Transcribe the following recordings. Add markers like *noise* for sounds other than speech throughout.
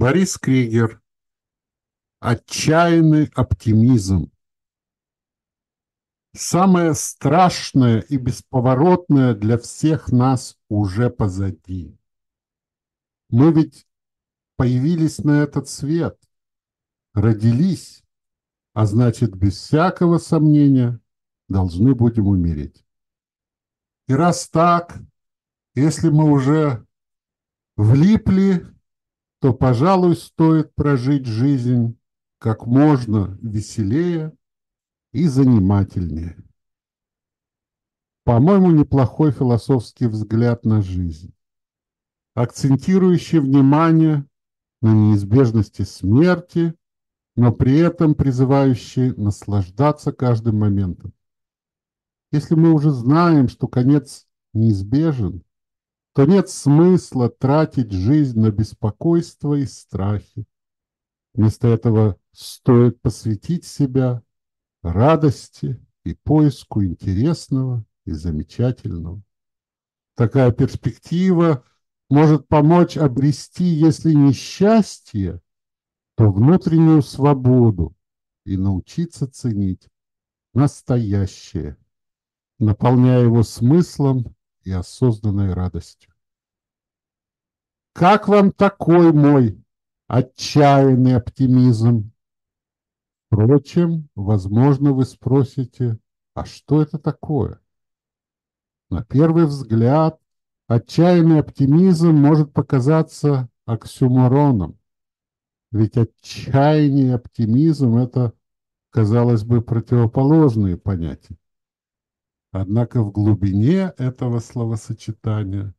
Борис Кригер. Отчаянный оптимизм. Самое страшное и бесповоротное для всех нас уже позади. Мы ведь появились на этот свет, родились, а значит, без всякого сомнения должны будем умереть. И раз так, если мы уже влипли то, пожалуй, стоит прожить жизнь как можно веселее и занимательнее. По-моему, неплохой философский взгляд на жизнь, акцентирующий внимание на неизбежности смерти, но при этом призывающий наслаждаться каждым моментом. Если мы уже знаем, что конец неизбежен, то нет смысла тратить жизнь на беспокойство и страхи. Вместо этого стоит посвятить себя радости и поиску интересного и замечательного. Такая перспектива может помочь обрести, если не счастье, то внутреннюю свободу и научиться ценить настоящее, наполняя его смыслом и осознанной радостью. Как вам такой мой отчаянный оптимизм? Впрочем, возможно, вы спросите, а что это такое? На первый взгляд, отчаянный оптимизм может показаться оксюмороном. Ведь отчаяние и оптимизм – это, казалось бы, противоположные понятия. Однако в глубине этого словосочетания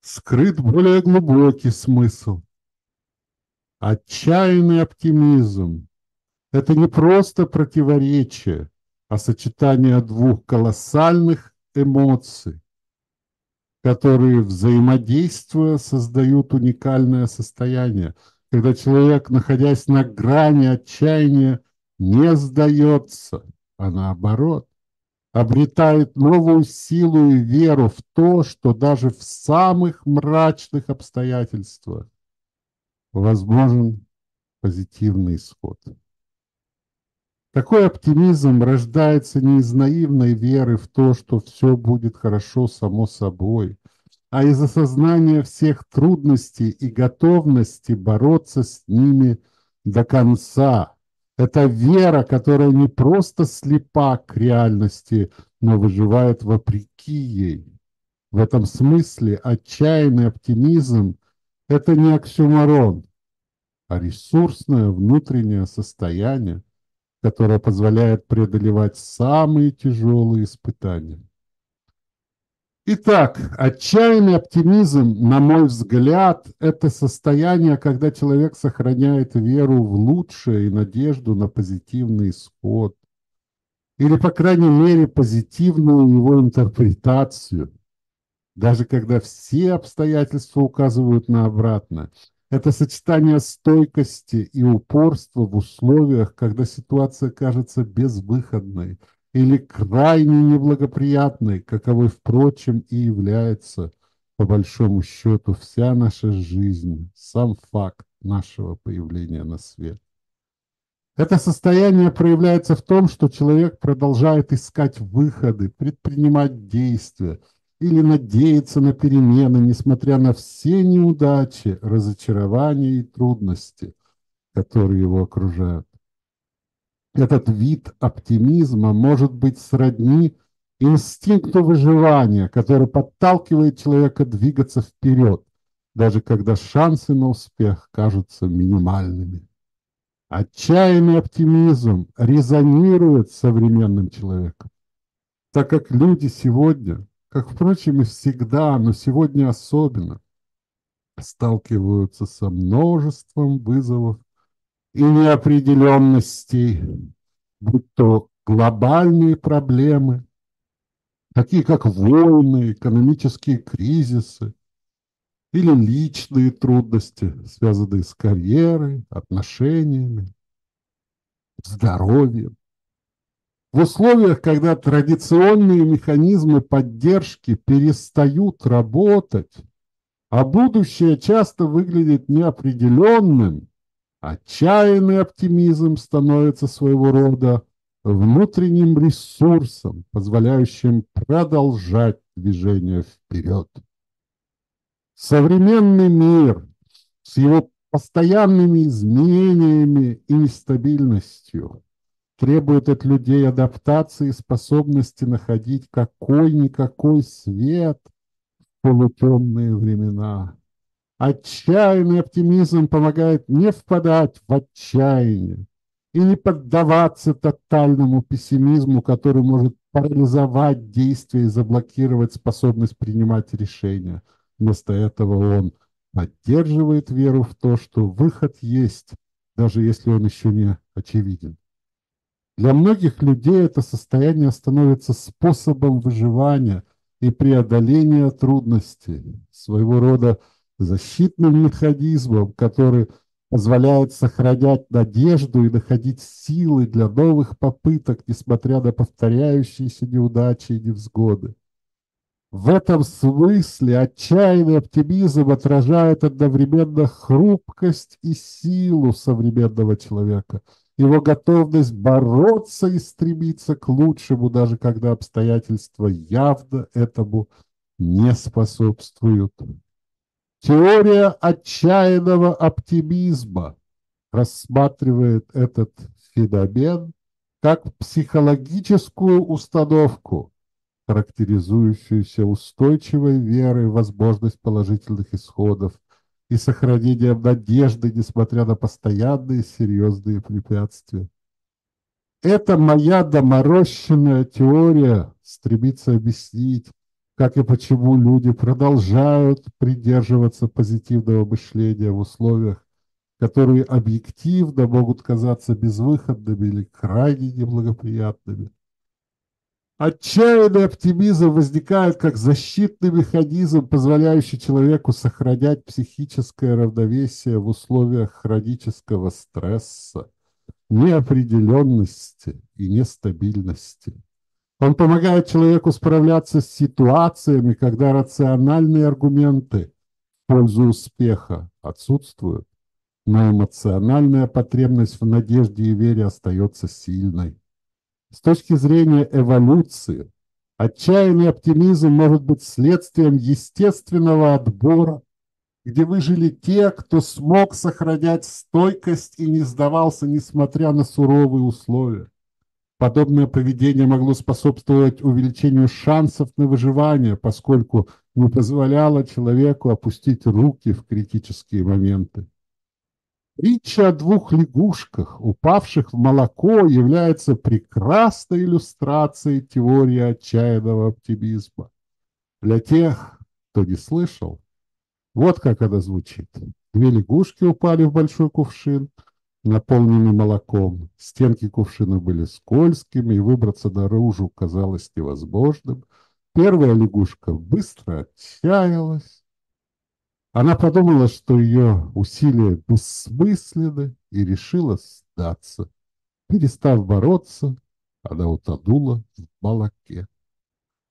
скрыт более глубокий смысл. Отчаянный оптимизм – это не просто противоречие, а сочетание двух колоссальных эмоций, которые, взаимодействуя, создают уникальное состояние, когда человек, находясь на грани отчаяния, не сдается, а наоборот, обретает новую силу и веру в то, что даже в самых мрачных обстоятельствах возможен позитивный исход. Такой оптимизм рождается не из наивной веры в то, что все будет хорошо само собой, а из осознания всех трудностей и готовности бороться с ними до конца, это вера, которая не просто слепа к реальности, но выживает вопреки ей. В этом смысле отчаянный оптимизм – это не оксюморон, а ресурсное внутреннее состояние, которое позволяет преодолевать самые тяжелые испытания. Итак, отчаянный оптимизм, на мой взгляд, это состояние, когда человек сохраняет веру в лучшее и надежду на позитивный исход. Или, по крайней мере, позитивную его интерпретацию, даже когда все обстоятельства указывают на обратное. Это сочетание стойкости и упорства в условиях, когда ситуация кажется безвыходной – или крайне неблагоприятной, каковой, впрочем, и является, по большому счету, вся наша жизнь, сам факт нашего появления на свет. Это состояние проявляется в том, что человек продолжает искать выходы, предпринимать действия или надеяться на перемены, несмотря на все неудачи, разочарования и трудности, которые его окружают. Этот вид оптимизма может быть сродни инстинкту выживания, который подталкивает человека двигаться вперед, даже когда шансы на успех кажутся минимальными. Отчаянный оптимизм резонирует с современным человеком, так как люди сегодня, как, впрочем, и всегда, но сегодня особенно, сталкиваются со множеством вызовов и неопределенностей, будь то глобальные проблемы, такие как войны, экономические кризисы, или личные трудности, связанные с карьерой, отношениями, здоровьем. В условиях, когда традиционные механизмы поддержки перестают работать, а будущее часто выглядит неопределенным, отчаянный оптимизм становится своего рода внутренним ресурсом, позволяющим продолжать движение вперед. Современный мир с его постоянными изменениями и нестабильностью требует от людей адаптации и способности находить какой-никакой свет в полутемные времена. Отчаянный оптимизм помогает не впадать в отчаяние и не поддаваться тотальному пессимизму, который может парализовать действия и заблокировать способность принимать решения. Вместо этого он поддерживает веру в то, что выход есть, даже если он еще не очевиден. Для многих людей это состояние становится способом выживания и преодоления трудностей, своего рода защитным механизмом, который позволяет сохранять надежду и находить силы для новых попыток, несмотря на повторяющиеся неудачи и невзгоды. В этом смысле отчаянный оптимизм отражает одновременно хрупкость и силу современного человека – его готовность бороться и стремиться к лучшему, даже когда обстоятельства явно этому не способствуют. Теория отчаянного оптимизма рассматривает этот феномен как психологическую установку, характеризующуюся устойчивой верой в возможность положительных исходов и сохранением надежды, несмотря на постоянные серьезные препятствия. Это моя доморощенная теория стремится объяснить, как и почему люди продолжают придерживаться позитивного мышления в условиях, которые объективно могут казаться безвыходными или крайне неблагоприятными. Отчаянный оптимизм возникает как защитный механизм, позволяющий человеку сохранять психическое равновесие в условиях хронического стресса, неопределенности и нестабильности. Он помогает человеку справляться с ситуациями, когда рациональные аргументы в пользу успеха отсутствуют, но эмоциональная потребность в надежде и вере остается сильной. С точки зрения эволюции, отчаянный оптимизм может быть следствием естественного отбора, где выжили те, кто смог сохранять стойкость и не сдавался, несмотря на суровые условия. Подобное поведение могло способствовать увеличению шансов на выживание, поскольку не позволяло человеку опустить руки в критические моменты. Притча о двух лягушках, упавших в молоко, является прекрасной иллюстрацией теории отчаянного оптимизма. Для тех, кто не слышал, вот как она звучит. Две лягушки упали в большой кувшин, наполненный молоком. Стенки кувшина были скользкими, и выбраться наружу казалось невозможным. Первая лягушка быстро отчаялась, она подумала, что ее усилия бессмысленны и решила сдаться. Перестав бороться, она утонула в молоке.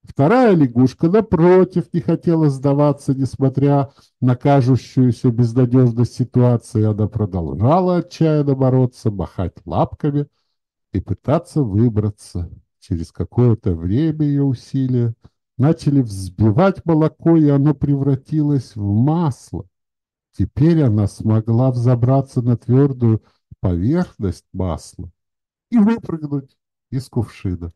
Вторая лягушка, напротив, не хотела сдаваться, несмотря на кажущуюся безнадежность ситуации. Она продолжала отчаянно бороться, махать лапками и пытаться выбраться. Через какое-то время ее усилия начали взбивать молоко, и оно превратилось в масло. Теперь она смогла взобраться на твердую поверхность масла и выпрыгнуть из кувшина.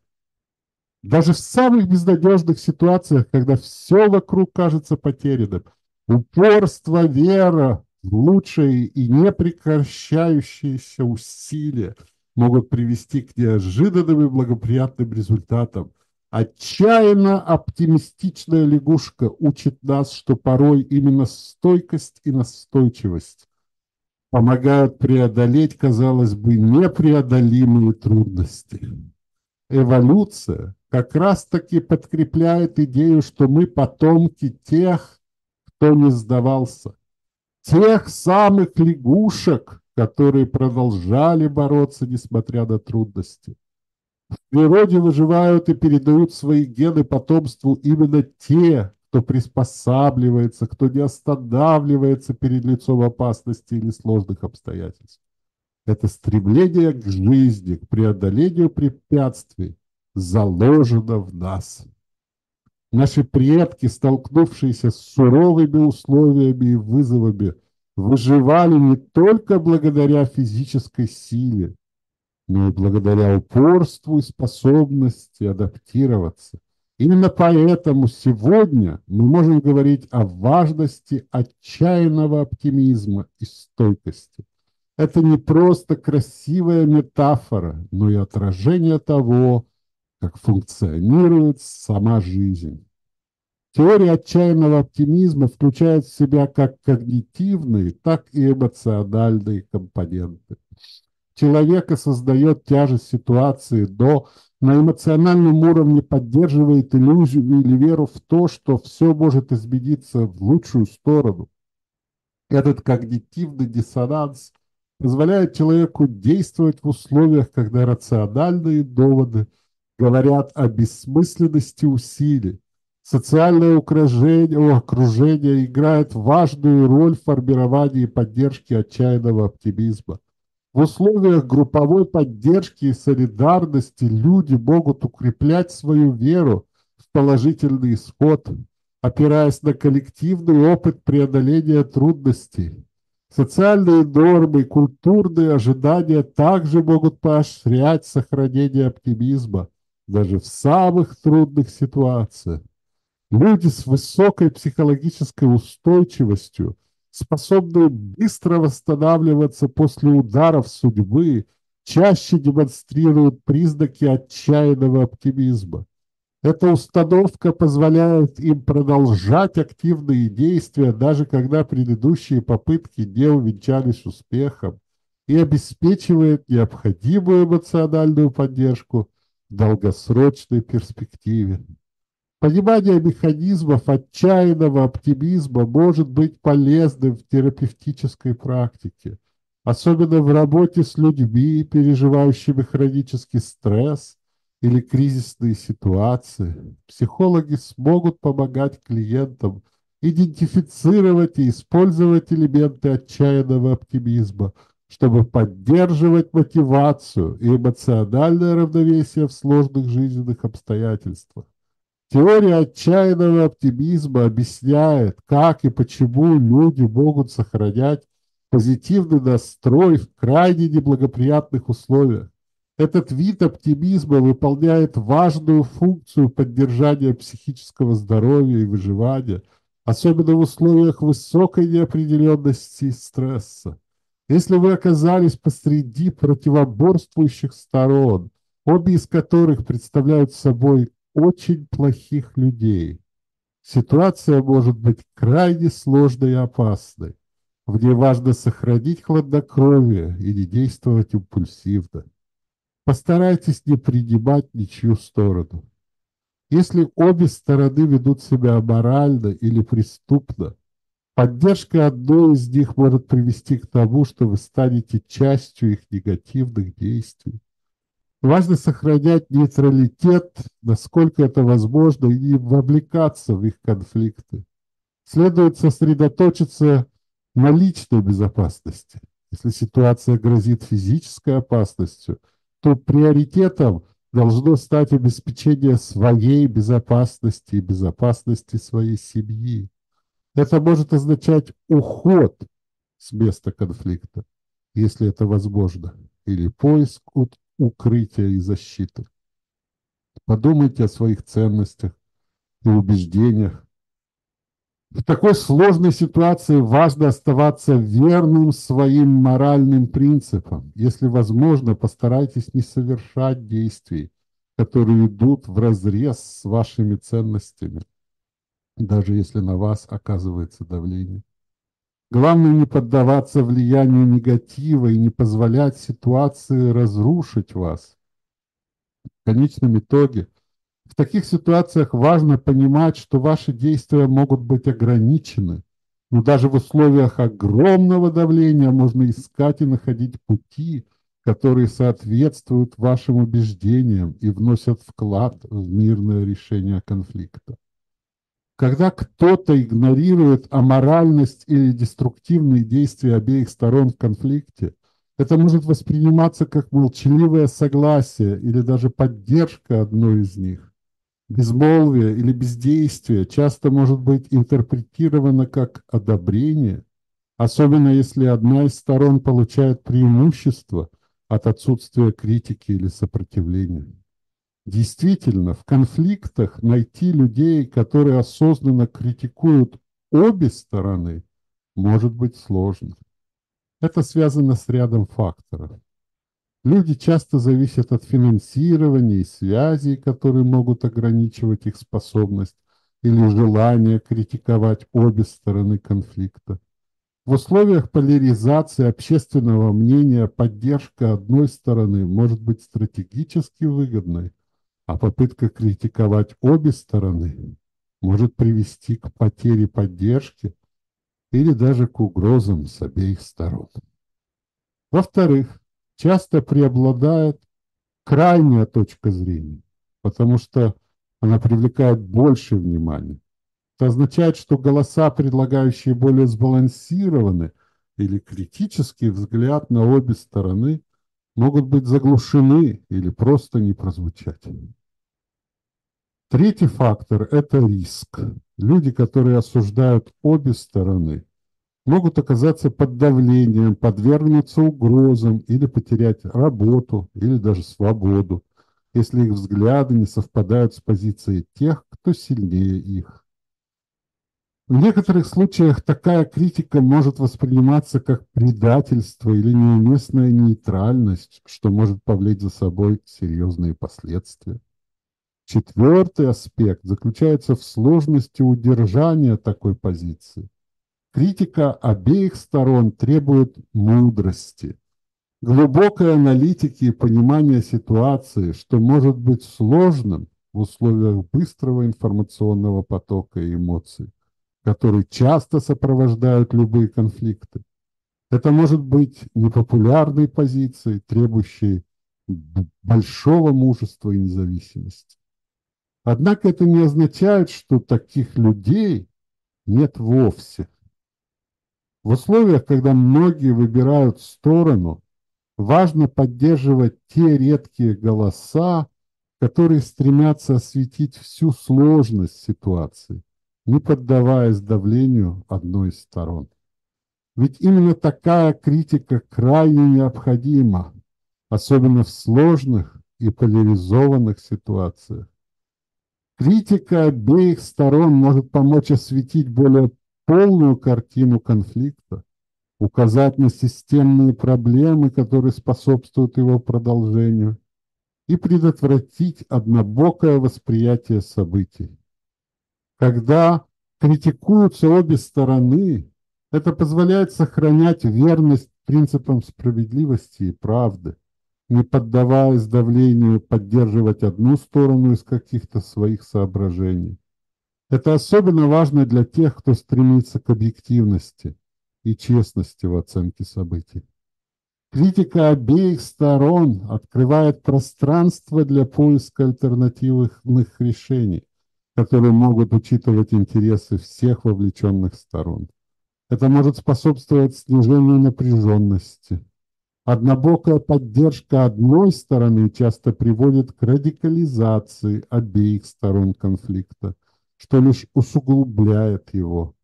Даже в самых безнадежных ситуациях, когда все вокруг кажется потерянным, упорство, вера лучшие и непрекращающиеся усилия могут привести к неожиданным и благоприятным результатам – Отчаянно оптимистичная лягушка учит нас, что порой именно стойкость и настойчивость помогают преодолеть, казалось бы, непреодолимые трудности. Эволюция как раз-таки подкрепляет идею, что мы потомки тех, кто не сдавался, тех самых лягушек, которые продолжали бороться, несмотря на трудности. В природе выживают и передают свои гены потомству именно те, кто приспосабливается, кто не останавливается перед лицом опасности или сложных обстоятельств. Это стремление к жизни, к преодолению препятствий заложено в нас. Наши предки, столкнувшиеся с суровыми условиями и вызовами, выживали не только благодаря физической силе, но и благодаря упорству и способности адаптироваться. Именно поэтому сегодня мы можем говорить о важности отчаянного оптимизма и стойкости. Это не просто красивая метафора, но и отражение того, как функционирует сама жизнь. Теория отчаянного оптимизма включает в себя как когнитивные, так и эмоциональные компоненты. Человека создает тяжесть ситуации до на эмоциональном уровне поддерживает иллюзию или веру в то, что все может измениться в лучшую сторону. Этот когнитивный диссонанс позволяет человеку действовать в условиях, когда рациональные доводы говорят о бессмысленности усилий. Социальное окружение, окружение играет важную роль в формировании и поддержке отчаянного оптимизма. В условиях групповой поддержки и солидарности люди могут укреплять свою веру в положительный исход, опираясь на коллективный опыт преодоления трудностей. Социальные нормы, культурные ожидания также могут поощрять сохранение оптимизма даже в самых трудных ситуациях. Люди с высокой психологической устойчивостью, способные быстро восстанавливаться после ударов судьбы, чаще демонстрируют признаки отчаянного оптимизма. Эта установка позволяет им продолжать активные действия, даже когда предыдущие попытки не увенчались успехом, и обеспечивает необходимую эмоциональную поддержку долгосрочной перспективе. Понимание механизмов отчаянного оптимизма может быть полезным в терапевтической практике, особенно в работе с людьми, переживающими хронический стресс – или кризисные ситуации, психологи смогут помогать клиентам идентифицировать и использовать элементы отчаянного оптимизма, чтобы поддерживать мотивацию и эмоциональное равновесие в сложных жизненных обстоятельствах. Теория отчаянного оптимизма объясняет, как и почему люди могут сохранять позитивный настрой в крайне неблагоприятных условиях. Этот вид оптимизма выполняет важную функцию поддержания психического здоровья и выживания, особенно в условиях высокой неопределенности и стресса. Если вы оказались посреди противоборствующих сторон, обе из которых представляют собой очень плохих людей, ситуация может быть крайне сложной и опасной. Ней важно сохранить хладнокровие и не действовать импульсивно. Постарайтесь не принимать ничью сторону. Если обе стороны ведут себя аморально или преступно, поддержка одной из них может привести к тому, что вы станете частью их негативных действий. Важно сохранять нейтралитет, насколько это возможно, и не вовлекаться в их конфликты. Следует сосредоточиться на личной безопасности. Если ситуация грозит физической опасностью – то приоритетом должно стать обеспечение своей безопасности и безопасности своей семьи. Это может означать уход с места конфликта, если это возможно, или поиск укрытия и защиты. Подумайте о своих ценностях и убеждениях, в такой сложной ситуации важно оставаться верным своим моральным принципам. Если возможно, постарайтесь не совершать действий, которые идут в разрез с вашими ценностями, даже если на вас оказывается давление. Главное не поддаваться влиянию негатива и не позволять ситуации разрушить вас. В конечном итоге – в таких ситуациях важно понимать, что ваши действия могут быть ограничены, но даже в условиях огромного давления можно искать и находить пути, которые соответствуют вашим убеждениям и вносят вклад в мирное решение конфликта. Когда кто-то игнорирует аморальность или деструктивные действия обеих сторон в конфликте, это может восприниматься как молчаливое согласие или даже поддержка одной из них. Безмолвие или бездействие часто может быть интерпретировано как одобрение, особенно если одна из сторон получает преимущество от отсутствия критики или сопротивления. Действительно, в конфликтах найти людей, которые осознанно критикуют обе стороны, может быть сложно. Это связано с рядом факторов. Люди часто зависят от финансирования и связей, которые могут ограничивать их способность или желание критиковать обе стороны конфликта. В условиях поляризации общественного мнения поддержка одной стороны может быть стратегически выгодной, а попытка критиковать обе стороны может привести к потере поддержки или даже к угрозам с обеих сторон. Во-вторых, часто преобладает крайняя точка зрения, потому что она привлекает больше внимания. Это означает, что голоса, предлагающие более сбалансированный или критический взгляд на обе стороны, могут быть заглушены или просто не прозвучать. Третий фактор – это риск. Люди, которые осуждают обе стороны, могут оказаться под давлением, подвергнуться угрозам или потерять работу или даже свободу, если их взгляды не совпадают с позицией тех, кто сильнее их. В некоторых случаях такая критика может восприниматься как предательство или неуместная нейтральность, что может повлечь за собой серьезные последствия. Четвертый аспект заключается в сложности удержания такой позиции. Критика обеих сторон требует мудрости, глубокой аналитики и понимания ситуации, что может быть сложным в условиях быстрого информационного потока и эмоций, которые часто сопровождают любые конфликты. Это может быть непопулярной позицией, требующей большого мужества и независимости. Однако это не означает, что таких людей нет вовсе. В условиях, когда многие выбирают сторону, важно поддерживать те редкие голоса, которые стремятся осветить всю сложность ситуации, не поддаваясь давлению одной из сторон. Ведь именно такая критика крайне необходима, особенно в сложных и поляризованных ситуациях. Критика обеих сторон может помочь осветить более полную картину конфликта, указать на системные проблемы, которые способствуют его продолжению, и предотвратить однобокое восприятие событий. Когда критикуются обе стороны, это позволяет сохранять верность принципам справедливости и правды, не поддаваясь давлению поддерживать одну сторону из каких-то своих соображений. Это особенно важно для тех, кто стремится к объективности и честности в оценке событий. Критика обеих сторон открывает пространство для поиска альтернативных решений, которые могут учитывать интересы всех вовлеченных сторон. Это может способствовать снижению напряженности, Однобокая поддержка одной стороны часто приводит к радикализации обеих сторон конфликта, что лишь усугубляет его.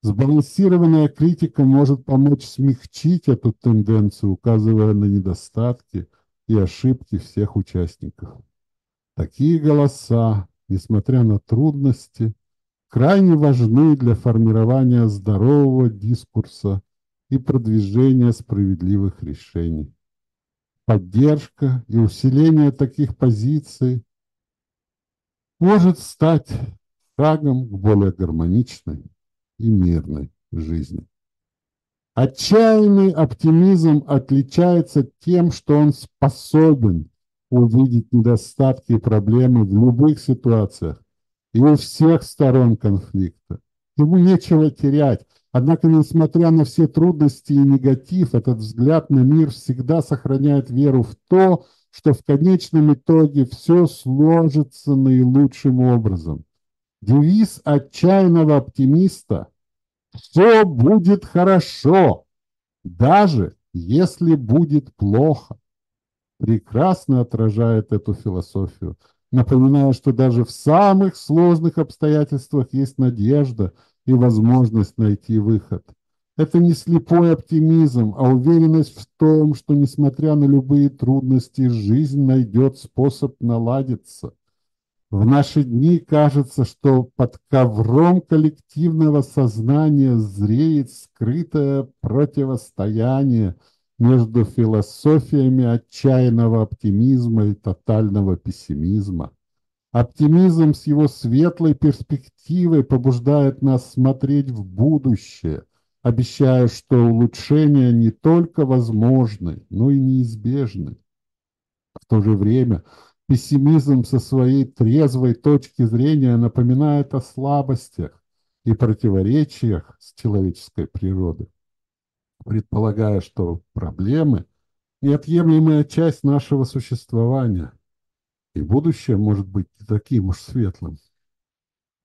Сбалансированная критика может помочь смягчить эту тенденцию, указывая на недостатки и ошибки всех участников. Такие голоса, несмотря на трудности, крайне важны для формирования здорового дискурса и продвижения справедливых решений. Поддержка и усиление таких позиций может стать шагом к более гармоничной и мирной жизни. Отчаянный оптимизм отличается тем, что он способен увидеть недостатки и проблемы в любых ситуациях и у всех сторон конфликта. Ему нечего терять, Однако, несмотря на все трудности и негатив, этот взгляд на мир всегда сохраняет веру в то, что в конечном итоге все сложится наилучшим образом. Девиз отчаянного оптимиста «Все будет хорошо, даже если будет плохо» прекрасно отражает эту философию, напоминая, что даже в самых сложных обстоятельствах есть надежда и возможность найти выход. Это не слепой оптимизм, а уверенность в том, что, несмотря на любые трудности, жизнь найдет способ наладиться. В наши дни кажется, что под ковром коллективного сознания зреет скрытое противостояние между философиями отчаянного оптимизма и тотального пессимизма. Оптимизм с его светлой перспективой побуждает нас смотреть в будущее, обещая, что улучшения не только возможны, но и неизбежны. В то же время пессимизм со своей трезвой точки зрения напоминает о слабостях и противоречиях с человеческой природой, предполагая, что проблемы – неотъемлемая часть нашего существования – и будущее может быть не таким уж светлым.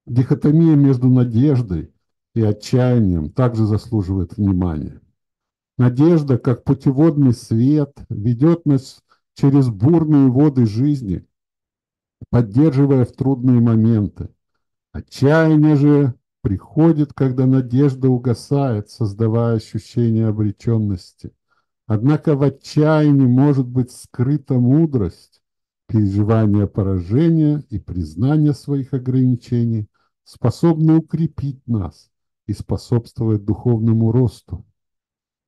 Дихотомия между надеждой и отчаянием также заслуживает внимания. Надежда, как путеводный свет, ведет нас через бурные воды жизни, поддерживая в трудные моменты. Отчаяние же приходит, когда надежда угасает, создавая ощущение обреченности. Однако в отчаянии может быть скрыта мудрость, переживание поражения и признание своих ограничений способны укрепить нас и способствовать духовному росту.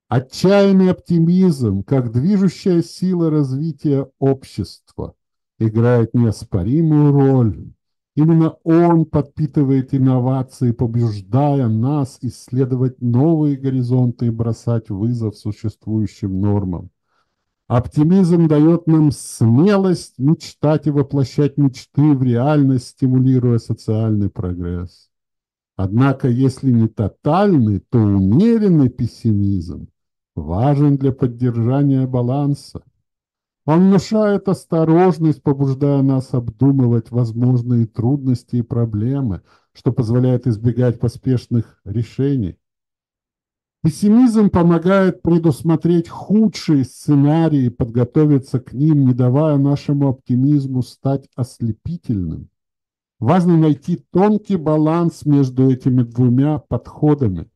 Отчаянный оптимизм, как движущая сила развития общества, играет неоспоримую роль. Именно он подпитывает инновации, побуждая нас исследовать новые горизонты и бросать вызов существующим нормам. Оптимизм дает нам смелость мечтать и воплощать мечты в реальность, стимулируя социальный прогресс. Однако, если не тотальный, то умеренный пессимизм важен для поддержания баланса. Он внушает осторожность, побуждая нас обдумывать возможные трудности и проблемы, что позволяет избегать поспешных решений. Пессимизм помогает предусмотреть худшие сценарии и подготовиться к ним, не давая нашему оптимизму стать ослепительным. Важно найти тонкий баланс между этими двумя подходами.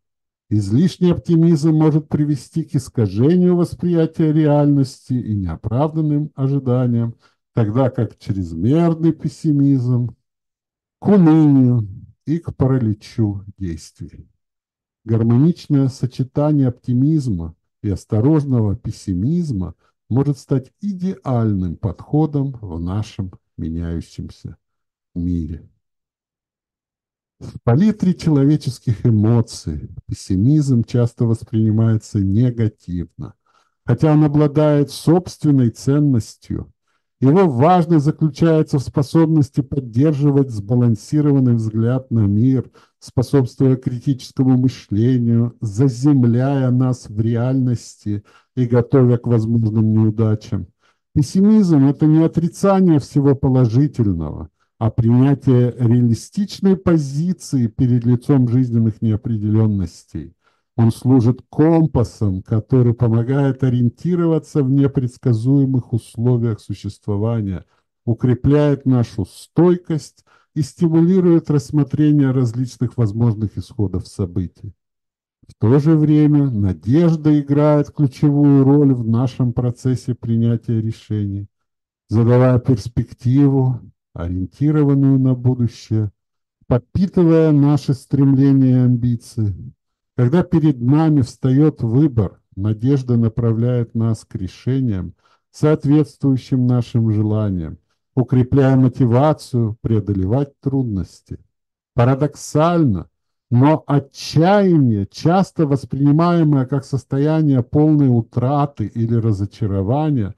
Излишний оптимизм может привести к искажению восприятия реальности и неоправданным ожиданиям, тогда как чрезмерный пессимизм – к унынию и к параличу действий. Гармоничное сочетание оптимизма и осторожного пессимизма может стать идеальным подходом в нашем меняющемся мире. В палитре человеческих эмоций пессимизм часто воспринимается негативно, хотя он обладает собственной ценностью его важность заключается в способности поддерживать сбалансированный взгляд на мир, способствуя критическому мышлению, заземляя нас в реальности и готовя к возможным неудачам. Пессимизм – это не отрицание всего положительного, а принятие реалистичной позиции перед лицом жизненных неопределенностей. Он служит компасом, который помогает ориентироваться в непредсказуемых условиях существования, укрепляет нашу стойкость и стимулирует рассмотрение различных возможных исходов событий. В то же время надежда играет ключевую роль в нашем процессе принятия решений, задавая перспективу, ориентированную на будущее, подпитывая наши стремления и амбиции. Когда перед нами встает выбор, надежда направляет нас к решениям, соответствующим нашим желаниям, укрепляя мотивацию преодолевать трудности. Парадоксально, но отчаяние, часто воспринимаемое как состояние полной утраты или разочарования,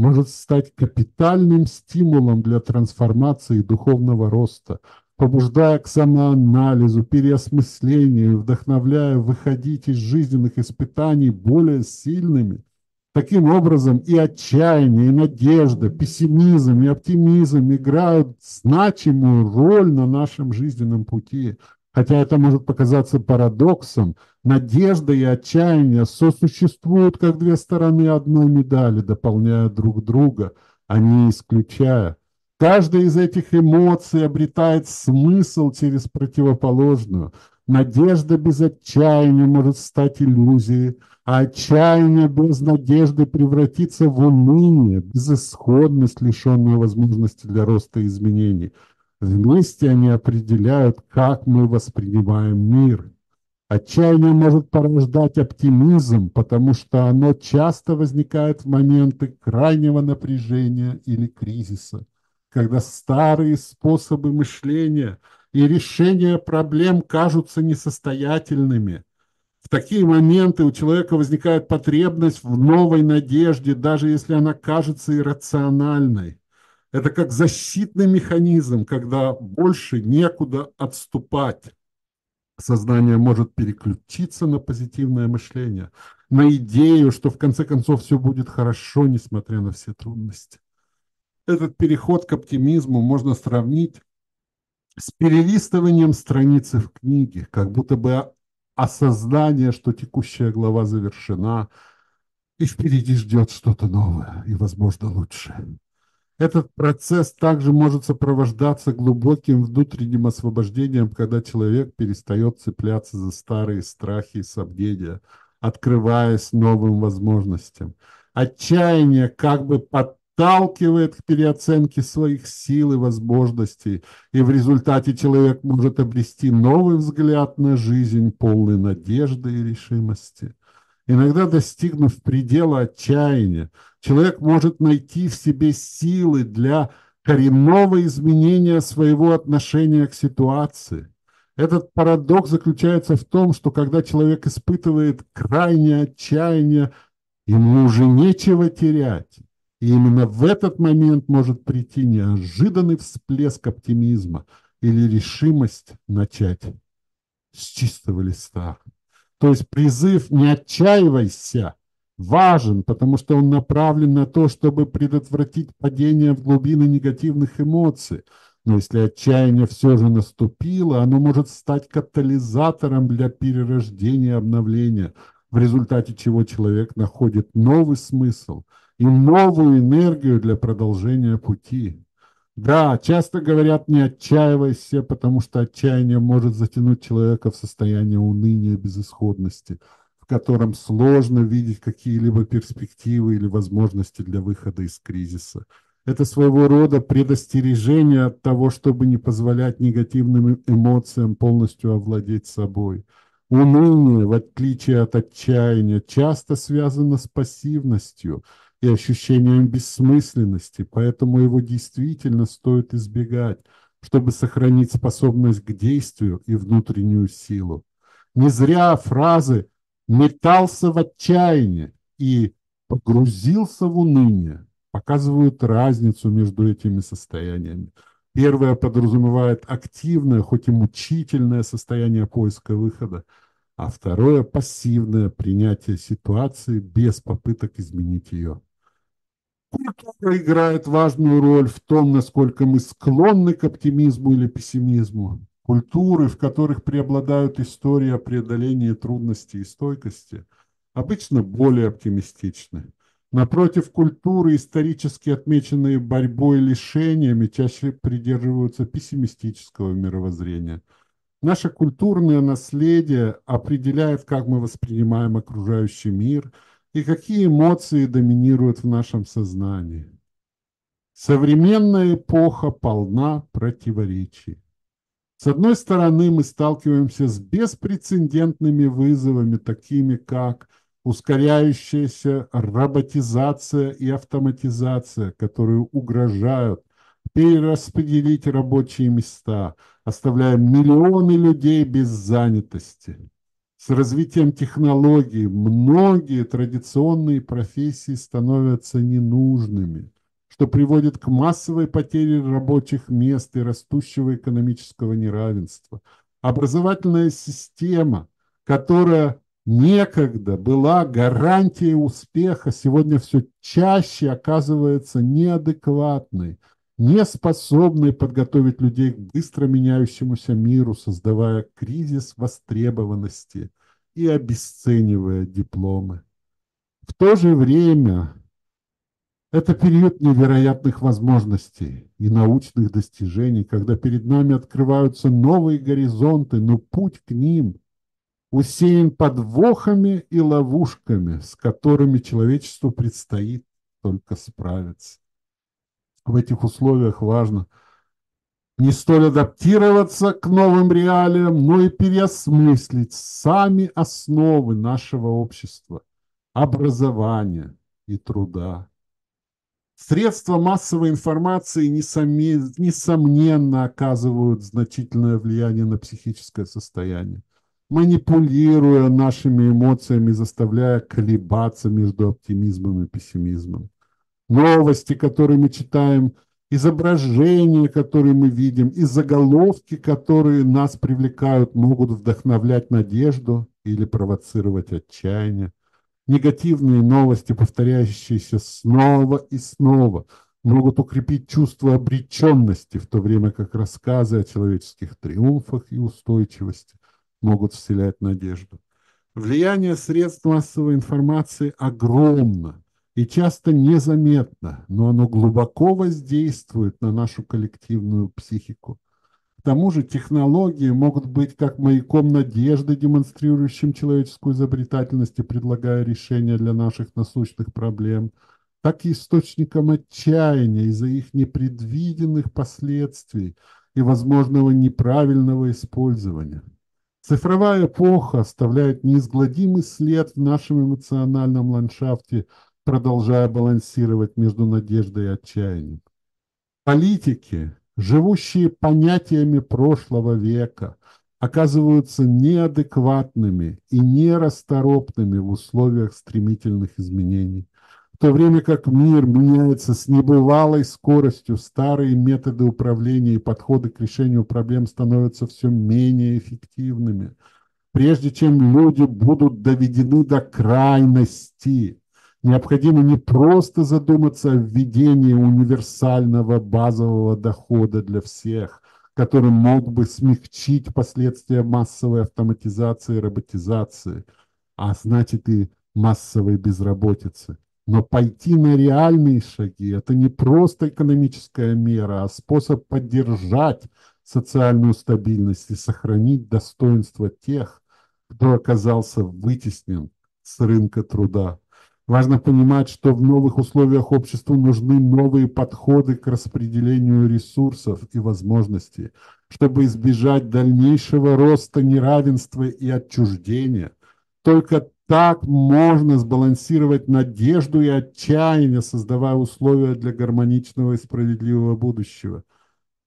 может стать капитальным стимулом для трансформации духовного роста, побуждая к самоанализу, переосмыслению, вдохновляя выходить из жизненных испытаний более сильными Таким образом, и отчаяние, и надежда, пессимизм, и оптимизм играют значимую роль на нашем жизненном пути. Хотя это может показаться парадоксом, надежда и отчаяние сосуществуют как две стороны одной медали, дополняя друг друга, а не исключая. Каждая из этих эмоций обретает смысл через противоположную. Надежда без отчаяния может стать иллюзией, а отчаяние без надежды превратится в уныние, безысходность, лишенную возможности для роста и изменений. Вместе они определяют, как мы воспринимаем мир. Отчаяние может порождать оптимизм, потому что оно часто возникает в моменты крайнего напряжения или кризиса, когда старые способы мышления и решения проблем кажутся несостоятельными – в такие моменты у человека возникает потребность в новой надежде, даже если она кажется иррациональной. Это как защитный механизм, когда больше некуда отступать. Сознание может переключиться на позитивное мышление, на идею, что в конце концов все будет хорошо, несмотря на все трудности. Этот переход к оптимизму можно сравнить с перелистыванием страницы в книге, как будто бы осознание, что текущая глава завершена, и впереди ждет что-то новое и, возможно, лучшее. Этот процесс также может сопровождаться глубоким внутренним освобождением, когда человек перестает цепляться за старые страхи и сомнения, открываясь новым возможностям. Отчаяние как бы под подталкивает к переоценке своих сил и возможностей, и в результате человек может обрести новый взгляд на жизнь, полный надежды и решимости. Иногда, достигнув предела отчаяния, человек может найти в себе силы для коренного изменения своего отношения к ситуации. Этот парадокс заключается в том, что когда человек испытывает крайнее отчаяние, ему уже нечего терять. И именно в этот момент может прийти неожиданный всплеск оптимизма или решимость начать с чистого листа. То есть призыв «не отчаивайся» важен, потому что он направлен на то, чтобы предотвратить падение в глубины негативных эмоций. Но если отчаяние все же наступило, оно может стать катализатором для перерождения обновления, в результате чего человек находит новый смысл – и новую энергию для продолжения пути. Да, часто говорят, не отчаивайся, потому что отчаяние может затянуть человека в состояние уныния безысходности, в котором сложно видеть какие-либо перспективы или возможности для выхода из кризиса. Это своего рода предостережение от того, чтобы не позволять негативным эмоциям полностью овладеть собой. Уныние, в отличие от отчаяния, часто связано с пассивностью – и ощущением бессмысленности, поэтому его действительно стоит избегать, чтобы сохранить способность к действию и внутреннюю силу. Не зря фразы «метался в отчаянии» и «погрузился в уныние» показывают разницу между этими состояниями. Первое подразумевает активное, хоть и мучительное состояние поиска выхода, а второе – пассивное принятие ситуации без попыток изменить ее. Культура играет важную роль в том, насколько мы склонны к оптимизму или пессимизму. Культуры, в которых преобладают истории о преодолении трудностей и стойкости, обычно более оптимистичны. Напротив, культуры, исторически отмеченные борьбой и лишениями, чаще придерживаются пессимистического мировоззрения. Наше культурное наследие определяет, как мы воспринимаем окружающий мир – и какие эмоции доминируют в нашем сознании. Современная эпоха полна противоречий. С одной стороны, мы сталкиваемся с беспрецедентными вызовами, такими как ускоряющаяся роботизация и автоматизация, которые угрожают перераспределить рабочие места, оставляя миллионы людей без занятости. С развитием технологий многие традиционные профессии становятся ненужными, что приводит к массовой потере рабочих мест и растущего экономического неравенства. Образовательная система, которая некогда была гарантией успеха, сегодня все чаще оказывается неадекватной, не способной подготовить людей к быстро меняющемуся миру, создавая кризис востребованности и обесценивая дипломы. В то же время это период невероятных возможностей и научных достижений, когда перед нами открываются новые горизонты, но путь к ним усеян подвохами и ловушками, с которыми человечеству предстоит только справиться. В этих условиях важно не столь адаптироваться к новым реалиям, но и переосмыслить сами основы нашего общества, образования и труда. Средства массовой информации несомненно оказывают значительное влияние на психическое состояние, манипулируя нашими эмоциями, заставляя колебаться между оптимизмом и пессимизмом. Новости, которые мы читаем, изображения, которые мы видим, и заголовки, которые нас привлекают, могут вдохновлять надежду или провоцировать отчаяние. Негативные новости, повторяющиеся снова и снова, могут укрепить чувство обреченности, в то время как рассказы о человеческих триумфах и устойчивости могут вселять надежду. Влияние средств массовой информации огромно и часто незаметно, но оно глубоко воздействует на нашу коллективную психику. К тому же технологии могут быть как маяком надежды, демонстрирующим человеческую изобретательность и предлагая решения для наших насущных проблем, так и источником отчаяния из-за их непредвиденных последствий и возможного неправильного использования. Цифровая эпоха оставляет неизгладимый след в нашем эмоциональном ландшафте, продолжая балансировать между надеждой и отчаянием. Политики, живущие понятиями прошлого века, оказываются неадекватными и нерасторопными в условиях стремительных изменений. В то время как мир меняется с небывалой скоростью, старые методы управления и подходы к решению проблем становятся все менее эффективными. Прежде чем люди будут доведены до крайности, Необходимо не просто задуматься о введении универсального базового дохода для всех, который мог бы смягчить последствия массовой автоматизации и роботизации, а значит и массовой безработицы. Но пойти на реальные шаги – это не просто экономическая мера, а способ поддержать социальную стабильность и сохранить достоинство тех, кто оказался вытеснен с рынка труда. Важно понимать, что в новых условиях обществу нужны новые подходы к распределению ресурсов и возможностей, чтобы избежать дальнейшего роста неравенства и отчуждения. Только так можно сбалансировать надежду и отчаяние, создавая условия для гармоничного и справедливого будущего.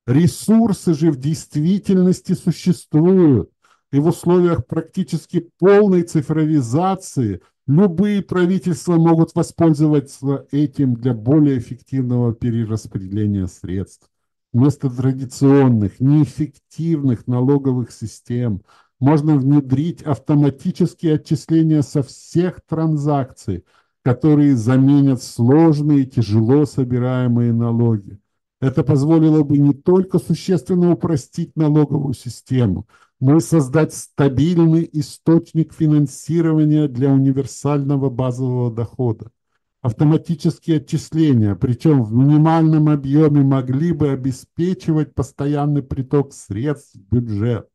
Ресурсы же в действительности существуют, и в условиях практически полной цифровизации – Любые правительства могут воспользоваться этим для более эффективного перераспределения средств. Вместо традиционных, неэффективных налоговых систем можно внедрить автоматические отчисления со всех транзакций, которые заменят сложные тяжело собираемые налоги. Это позволило бы не только существенно упростить налоговую систему – и создать стабильный источник финансирования для универсального базового дохода. Автоматические отчисления, причем в минимальном объеме, могли бы обеспечивать постоянный приток средств в бюджет,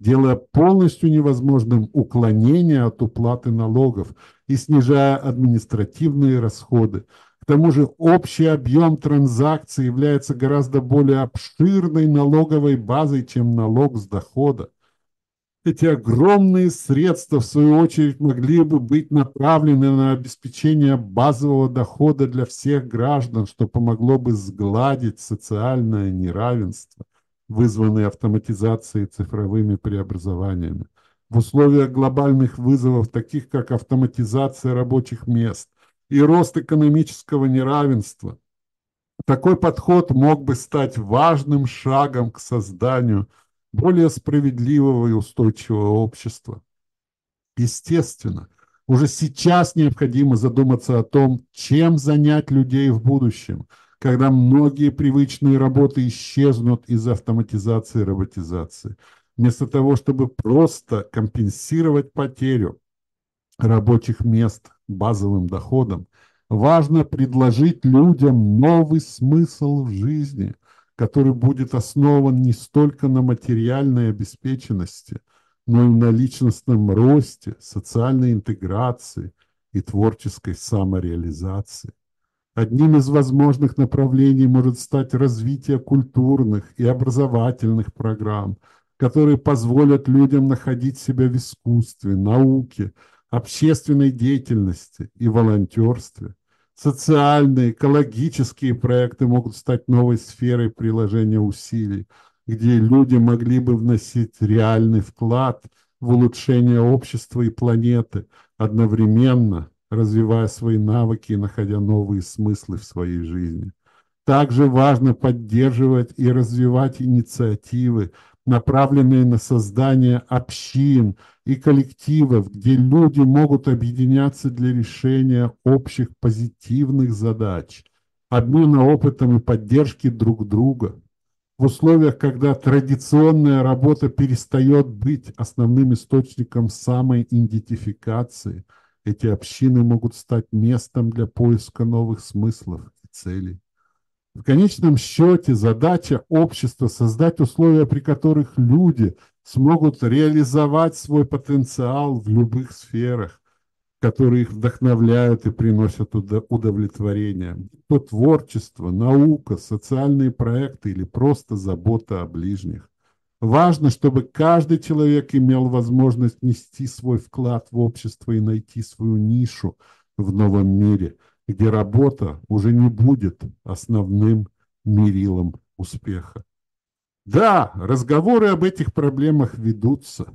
делая полностью невозможным уклонение от уплаты налогов и снижая административные расходы. К тому же общий объем транзакций является гораздо более обширной налоговой базой, чем налог с дохода. Эти огромные средства, в свою очередь, могли бы быть направлены на обеспечение базового дохода для всех граждан, что помогло бы сгладить социальное неравенство, вызванное автоматизацией и цифровыми преобразованиями. В условиях глобальных вызовов, таких как автоматизация рабочих мест и рост экономического неравенства, такой подход мог бы стать важным шагом к созданию – более справедливого и устойчивого общества. Естественно, уже сейчас необходимо задуматься о том, чем занять людей в будущем, когда многие привычные работы исчезнут из-за автоматизации и роботизации. Вместо того, чтобы просто компенсировать потерю рабочих мест базовым доходом, важно предложить людям новый смысл в жизни, который будет основан не столько на материальной обеспеченности – но и на личностном росте, социальной интеграции и творческой самореализации. Одним из возможных направлений может стать развитие культурных и образовательных программ, которые позволят людям находить себя в искусстве, науке, общественной деятельности и волонтерстве. Социальные, экологические проекты могут стать новой сферой приложения усилий, где люди могли бы вносить реальный вклад в улучшение общества и планеты, одновременно развивая свои навыки и находя новые смыслы в своей жизни. Также важно поддерживать и развивать инициативы, направленные на создание общин и коллективов, где люди могут объединяться для решения общих позитивных задач, обмена опытом и поддержки друг друга в условиях, когда традиционная работа перестает быть основным источником самой идентификации, эти общины могут стать местом для поиска новых смыслов и целей. В конечном счете задача общества – создать условия, при которых люди смогут реализовать свой потенциал в любых сферах, которые их вдохновляют и приносят удовлетворение. То творчество, наука, социальные проекты или просто забота о ближних. Важно, чтобы каждый человек имел возможность нести свой вклад в общество и найти свою нишу в новом мире, где работа уже не будет основным мерилом успеха. Да, разговоры об этих проблемах ведутся,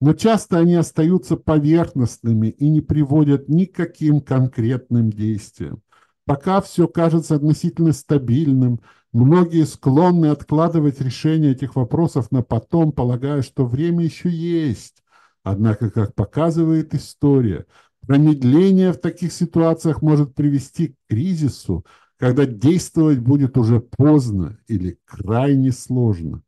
но часто они остаются поверхностными и не приводят ни к каким конкретным действиям. Пока все кажется относительно стабильным, многие склонны откладывать решение этих вопросов на потом, полагая, что время еще есть. Однако, как показывает история, промедление в таких ситуациях может привести к кризису, когда действовать будет уже поздно или крайне сложно.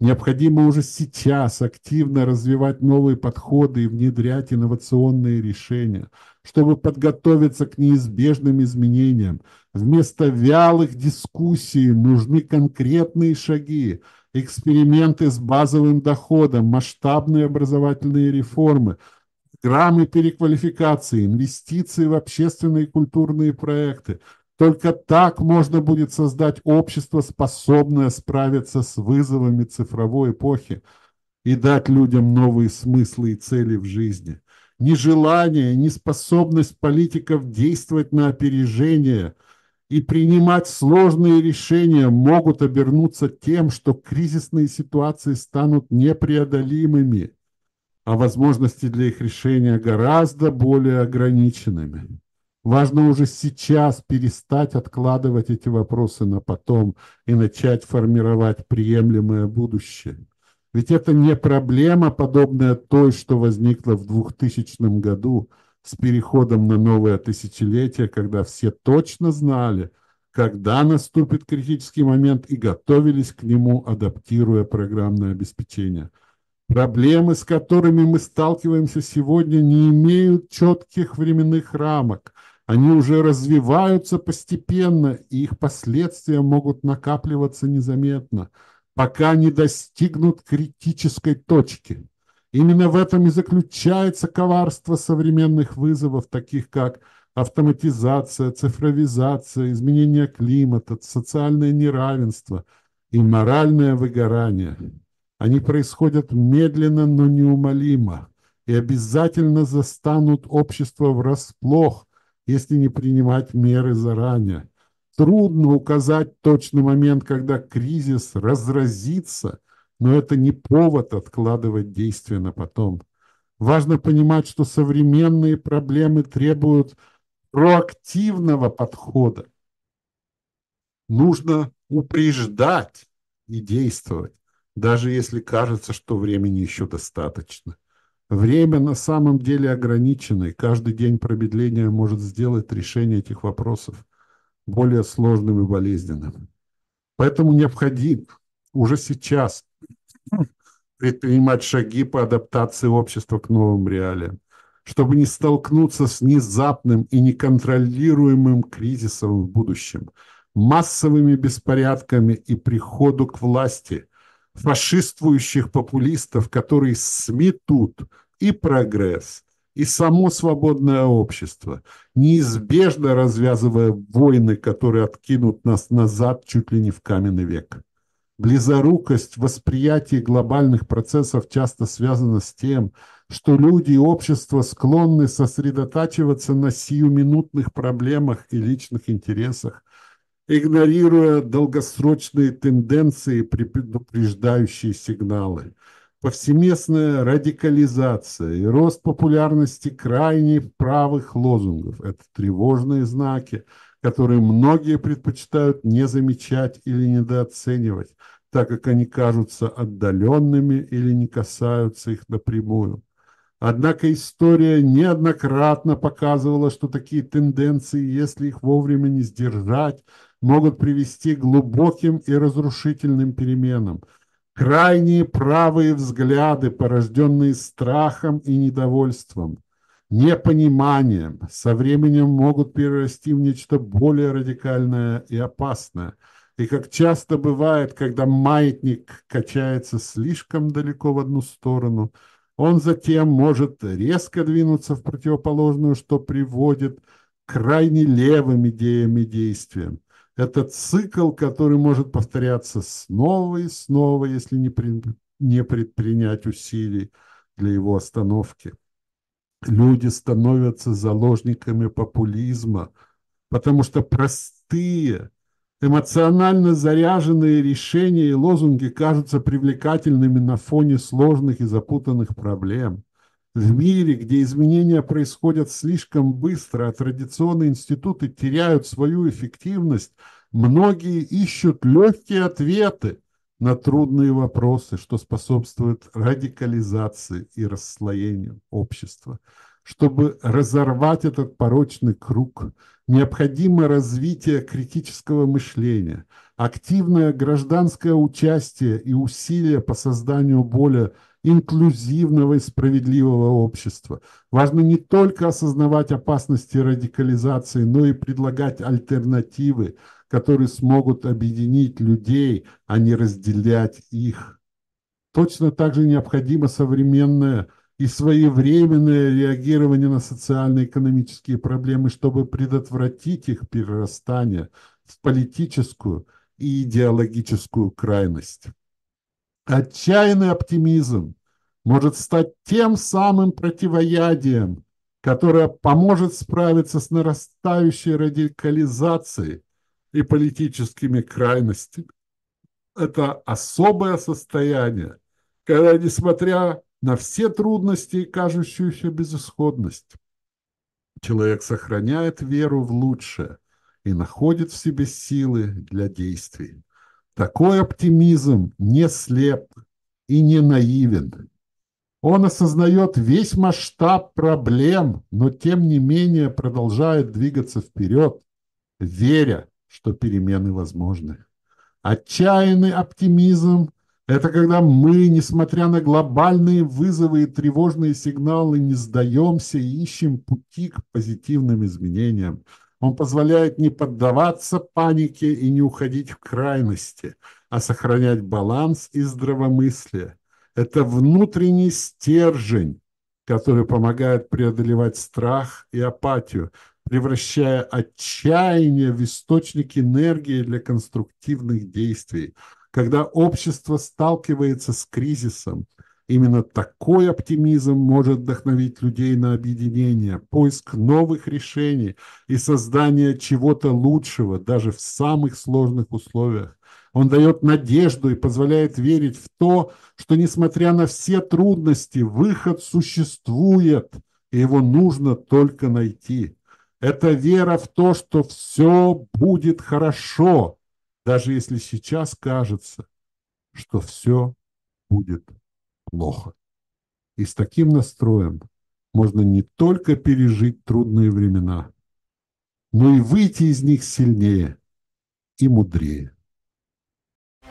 Необходимо уже сейчас активно развивать новые подходы и внедрять инновационные решения, чтобы подготовиться к неизбежным изменениям. Вместо вялых дискуссий нужны конкретные шаги, эксперименты с базовым доходом, масштабные образовательные реформы, программы переквалификации, инвестиции в общественные и культурные проекты – только так можно будет создать общество, способное справиться с вызовами цифровой эпохи и дать людям новые смыслы и цели в жизни. Нежелание, неспособность политиков действовать на опережение и принимать сложные решения могут обернуться тем, что кризисные ситуации станут непреодолимыми, а возможности для их решения гораздо более ограниченными. Важно уже сейчас перестать откладывать эти вопросы на потом и начать формировать приемлемое будущее. Ведь это не проблема, подобная той, что возникла в 2000 году с переходом на новое тысячелетие, когда все точно знали, когда наступит критический момент и готовились к нему, адаптируя программное обеспечение. Проблемы, с которыми мы сталкиваемся сегодня, не имеют четких временных рамок – они уже развиваются постепенно, и их последствия могут накапливаться незаметно, пока не достигнут критической точки. Именно в этом и заключается коварство современных вызовов, таких как автоматизация, цифровизация, изменение климата, социальное неравенство и моральное выгорание. Они происходят медленно, но неумолимо и обязательно застанут общество врасплох – если не принимать меры заранее. Трудно указать точный момент, когда кризис разразится, но это не повод откладывать действия на потом. Важно понимать, что современные проблемы требуют проактивного подхода. Нужно упреждать и действовать, даже если кажется, что времени еще достаточно. Время на самом деле ограничено, и каждый день промедления может сделать решение этих вопросов более сложным и болезненным. Поэтому необходимо уже сейчас *clears throat* предпринимать шаги по адаптации общества к новым реалиям, чтобы не столкнуться с внезапным и неконтролируемым кризисом в будущем, массовыми беспорядками и приходу к власти фашистующих популистов, которые сметут и прогресс, и само свободное общество, неизбежно развязывая войны, которые откинут нас назад чуть ли не в каменный век. Близорукость восприятия глобальных процессов часто связана с тем, что люди и общество склонны сосредотачиваться на сиюминутных проблемах и личных интересах, игнорируя долгосрочные тенденции, предупреждающие сигналы. Повсеместная радикализация и рост популярности крайне правых лозунгов – это тревожные знаки – которые многие предпочитают не замечать или недооценивать, так как они кажутся отдаленными или не касаются их напрямую. Однако история неоднократно показывала, что такие тенденции, если их вовремя не сдержать, могут привести к глубоким и разрушительным переменам. Крайние правые взгляды, порожденные страхом и недовольством, непониманием со временем могут перерасти в нечто более радикальное и опасное. И как часто бывает, когда маятник качается слишком далеко в одну сторону, он затем может резко двинуться в противоположную, что приводит к крайне левым идеям и действиям. Это цикл, который может повторяться снова и снова, если не, не предпринять усилий для его остановки люди становятся заложниками популизма, потому что простые, эмоционально заряженные решения и лозунги кажутся привлекательными на фоне сложных и запутанных проблем. В мире, где изменения происходят слишком быстро, а традиционные институты теряют свою эффективность, многие ищут легкие ответы на трудные вопросы, что способствует радикализации и расслоению общества. Чтобы разорвать этот порочный круг, необходимо развитие критического мышления, активное гражданское участие и усилия по созданию более инклюзивного и справедливого общества. Важно не только осознавать опасности радикализации, но и предлагать альтернативы, которые смогут объединить людей, а не разделять их. Точно так же необходимо современное и своевременное реагирование на социально-экономические проблемы, чтобы предотвратить их перерастание в политическую и идеологическую крайность. Отчаянный оптимизм может стать тем самым противоядием, которое поможет справиться с нарастающей радикализацией и политическими крайностями. Это особое состояние, когда, несмотря на все трудности и кажущуюся безысходность, человек сохраняет веру в лучшее и находит в себе силы для действий. Такой оптимизм не слеп и не наивен. Он осознает весь масштаб проблем, но тем не менее продолжает двигаться вперед, веря, что перемены возможны. Отчаянный оптимизм – это когда мы, несмотря на глобальные вызовы и тревожные сигналы, не сдаемся и ищем пути к позитивным изменениям. Он позволяет не поддаваться панике и не уходить в крайности, а сохранять баланс и здравомыслие. Это внутренний стержень, который помогает преодолевать страх и апатию, превращая отчаяние в источник энергии для конструктивных действий. Когда общество сталкивается с кризисом, именно такой оптимизм может вдохновить людей на объединение, поиск новых решений и создание чего-то лучшего даже в самых сложных условиях. Он дает надежду и позволяет верить в то, что, несмотря на все трудности, выход существует, и его нужно только найти. Это вера в то, что все будет хорошо, даже если сейчас кажется, что все будет плохо. И с таким настроем можно не только пережить трудные времена, но и выйти из них сильнее и мудрее.